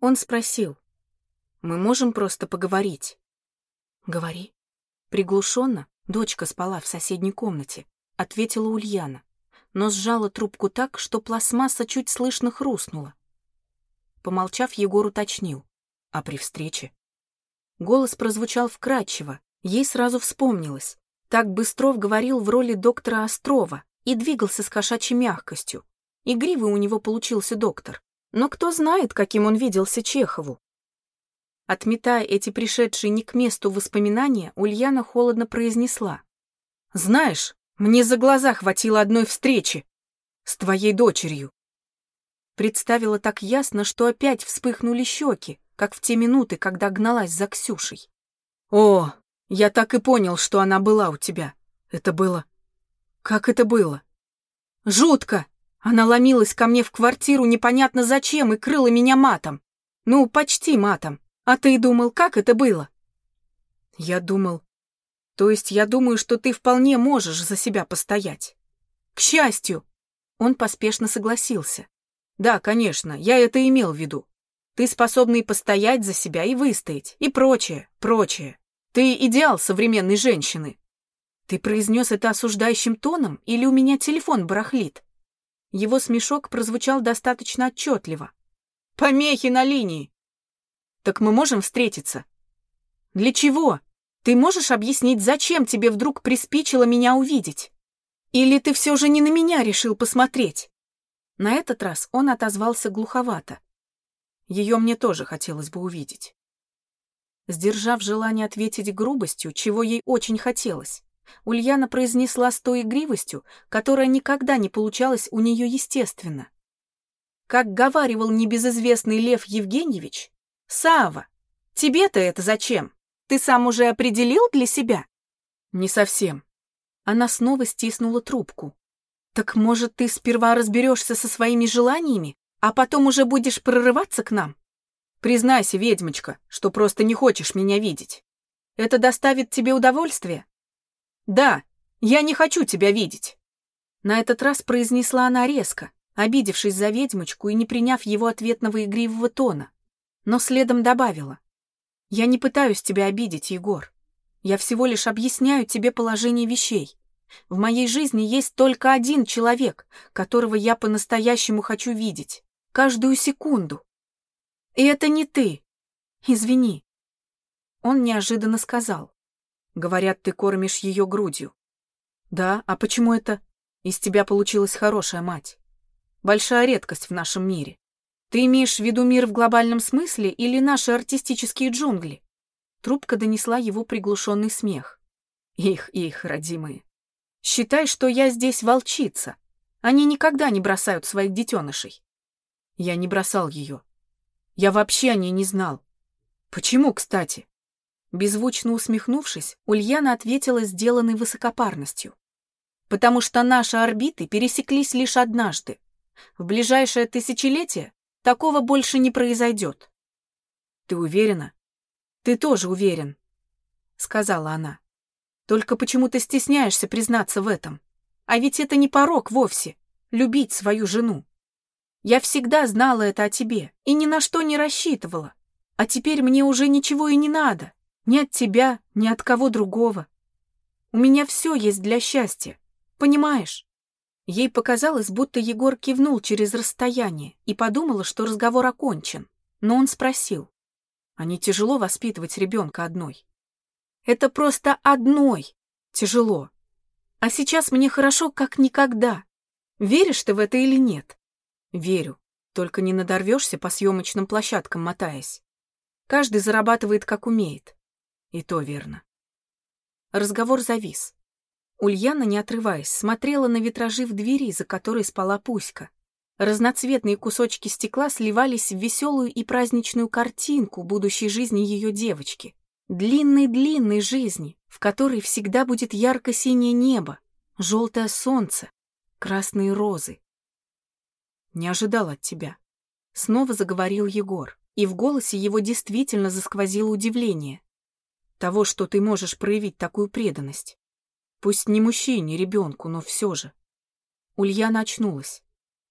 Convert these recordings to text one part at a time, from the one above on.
Он спросил, «Мы можем просто поговорить?» «Говори». Приглушенно, дочка спала в соседней комнате, ответила Ульяна, но сжала трубку так, что пластмасса чуть слышно хрустнула. Помолчав, Егор уточнил, «А при встрече?» Голос прозвучал вкрадчиво, ей сразу вспомнилось. Так Быстров говорил в роли доктора Острова и двигался с кошачьей мягкостью. Игривый у него получился доктор. Но кто знает, каким он виделся Чехову. Отметая эти пришедшие не к месту воспоминания, Ульяна холодно произнесла. «Знаешь, мне за глаза хватило одной встречи с твоей дочерью». Представила так ясно, что опять вспыхнули щеки, как в те минуты, когда гналась за Ксюшей. «О, я так и понял, что она была у тебя. Это было... Как это было?» «Жутко!» Она ломилась ко мне в квартиру непонятно зачем и крыла меня матом. Ну, почти матом. А ты думал, как это было? Я думал... То есть я думаю, что ты вполне можешь за себя постоять. К счастью. Он поспешно согласился. Да, конечно, я это имел в виду. Ты способный постоять за себя и выстоять, и прочее, прочее. Ты идеал современной женщины. Ты произнес это осуждающим тоном или у меня телефон барахлит? Его смешок прозвучал достаточно отчетливо. «Помехи на линии!» «Так мы можем встретиться?» «Для чего? Ты можешь объяснить, зачем тебе вдруг приспичило меня увидеть? Или ты все же не на меня решил посмотреть?» На этот раз он отозвался глуховато. Ее мне тоже хотелось бы увидеть. Сдержав желание ответить грубостью, чего ей очень хотелось, Ульяна произнесла с той игривостью, которая никогда не получалась у нее естественно. Как говаривал небезызвестный Лев Евгеньевич, «Сава, тебе-то это зачем? Ты сам уже определил для себя?» «Не совсем». Она снова стиснула трубку. «Так, может, ты сперва разберешься со своими желаниями, а потом уже будешь прорываться к нам? Признайся, ведьмочка, что просто не хочешь меня видеть. Это доставит тебе удовольствие?» «Да, я не хочу тебя видеть!» На этот раз произнесла она резко, обидевшись за ведьмочку и не приняв его ответного игривого тона. Но следом добавила. «Я не пытаюсь тебя обидеть, Егор. Я всего лишь объясняю тебе положение вещей. В моей жизни есть только один человек, которого я по-настоящему хочу видеть. Каждую секунду. И это не ты. Извини». Он неожиданно сказал. Говорят, ты кормишь ее грудью. Да, а почему это? Из тебя получилась хорошая мать. Большая редкость в нашем мире. Ты имеешь в виду мир в глобальном смысле или наши артистические джунгли? Трубка донесла его приглушенный смех. Их, их, родимые. Считай, что я здесь волчица. Они никогда не бросают своих детенышей. Я не бросал ее. Я вообще о ней не знал. Почему, кстати? Беззвучно усмехнувшись, Ульяна ответила сделанной высокопарностью. «Потому что наши орбиты пересеклись лишь однажды. В ближайшее тысячелетие такого больше не произойдет». «Ты уверена?» «Ты тоже уверен», — сказала она. «Только почему ты стесняешься признаться в этом? А ведь это не порог вовсе — любить свою жену. Я всегда знала это о тебе и ни на что не рассчитывала. А теперь мне уже ничего и не надо. Ни от тебя, ни от кого другого. У меня все есть для счастья, понимаешь? Ей показалось, будто Егор кивнул через расстояние и подумала, что разговор окончен. Но он спросил, а не тяжело воспитывать ребенка одной? Это просто одной тяжело. А сейчас мне хорошо, как никогда. Веришь ты в это или нет? Верю. Только не надорвешься по съемочным площадкам, мотаясь. Каждый зарабатывает, как умеет. И то верно. Разговор завис. Ульяна, не отрываясь, смотрела на витражи в двери, за которой спала Пуська. Разноцветные кусочки стекла сливались в веселую и праздничную картинку будущей жизни ее девочки. Длинной-длинной жизни, в которой всегда будет ярко-синее небо, желтое солнце, красные розы. «Не ожидал от тебя», — снова заговорил Егор, и в голосе его действительно засквозило удивление того, что ты можешь проявить такую преданность. Пусть не мужчине, ребенку, но все же. Ульяна очнулась.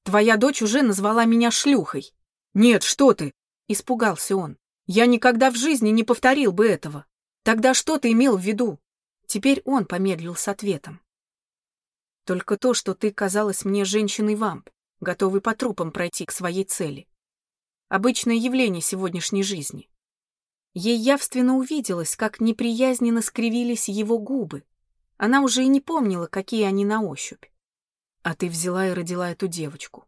Твоя дочь уже назвала меня шлюхой. Нет, что ты? Испугался он. «Я никогда в жизни не повторил бы этого. Тогда что ты имел в виду?» Теперь он помедлил с ответом. «Только то, что ты казалась мне женщиной-вамп, готовой по трупам пройти к своей цели. Обычное явление сегодняшней жизни. Ей явственно увиделось, как неприязненно скривились его губы. Она уже и не помнила, какие они на ощупь. А ты взяла и родила эту девочку.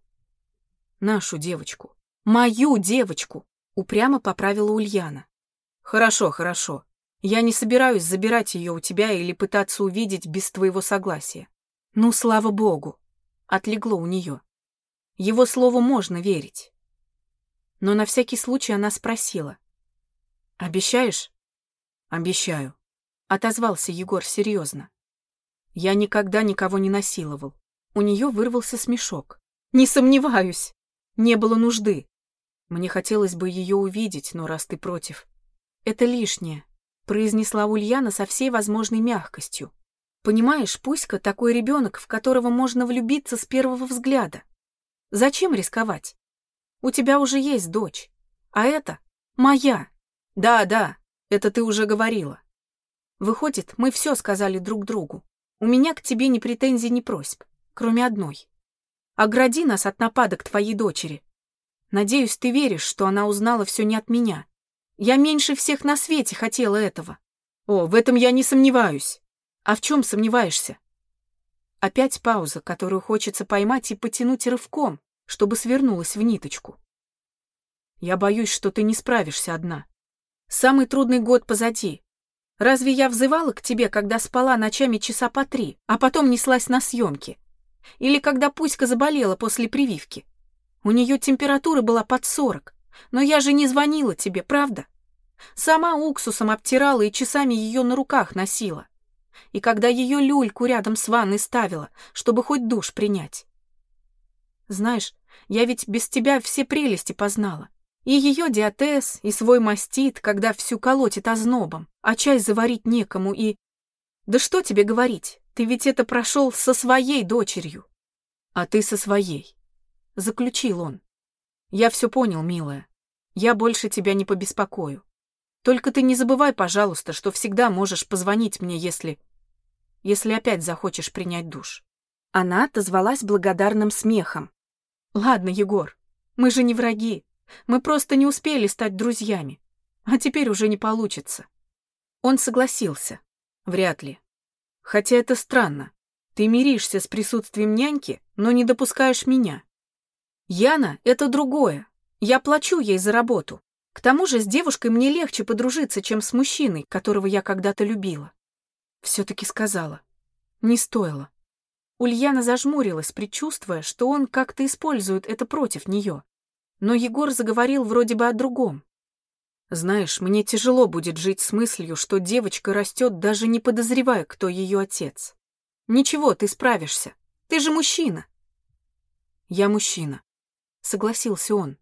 Нашу девочку. Мою девочку! Упрямо поправила Ульяна. Хорошо, хорошо. Я не собираюсь забирать ее у тебя или пытаться увидеть без твоего согласия. Ну, слава богу. Отлегло у нее. Его слову можно верить. Но на всякий случай она спросила. «Обещаешь?» «Обещаю», — отозвался Егор серьезно. «Я никогда никого не насиловал». У нее вырвался смешок. «Не сомневаюсь. Не было нужды. Мне хотелось бы ее увидеть, но раз ты против...» «Это лишнее», — произнесла Ульяна со всей возможной мягкостью. «Понимаешь, Пуська такой ребенок, в которого можно влюбиться с первого взгляда. Зачем рисковать? У тебя уже есть дочь, а это моя. Да, да, это ты уже говорила. Выходит, мы все сказали друг другу. У меня к тебе ни претензий, ни просьб, кроме одной. Огради нас от нападок твоей дочери. Надеюсь, ты веришь, что она узнала все не от меня. Я меньше всех на свете хотела этого. О, в этом я не сомневаюсь. А в чем сомневаешься? Опять пауза, которую хочется поймать и потянуть рывком, чтобы свернулась в ниточку. Я боюсь, что ты не справишься одна. Самый трудный год позади. Разве я взывала к тебе, когда спала ночами часа по три, а потом неслась на съемки? Или когда Пуська заболела после прививки? У нее температура была под сорок, но я же не звонила тебе, правда? Сама уксусом обтирала и часами ее на руках носила. И когда ее люльку рядом с ванной ставила, чтобы хоть душ принять. Знаешь, я ведь без тебя все прелести познала. И ее диатез, и свой мастит, когда всю колотит ознобом, а чай заварить некому, и... Да что тебе говорить, ты ведь это прошел со своей дочерью. А ты со своей. Заключил он. Я все понял, милая. Я больше тебя не побеспокою. Только ты не забывай, пожалуйста, что всегда можешь позвонить мне, если... Если опять захочешь принять душ. Она отозвалась благодарным смехом. Ладно, Егор, мы же не враги. Мы просто не успели стать друзьями. А теперь уже не получится. Он согласился. Вряд ли. Хотя это странно. Ты миришься с присутствием няньки, но не допускаешь меня. Яна — это другое. Я плачу ей за работу. К тому же с девушкой мне легче подружиться, чем с мужчиной, которого я когда-то любила. Все-таки сказала. Не стоило. Ульяна зажмурилась, предчувствуя, что он как-то использует это против нее. Но Егор заговорил вроде бы о другом. Знаешь, мне тяжело будет жить с мыслью, что девочка растет, даже не подозревая, кто ее отец. Ничего, ты справишься. Ты же мужчина. Я мужчина, согласился он.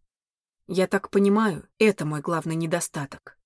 Я так понимаю, это мой главный недостаток.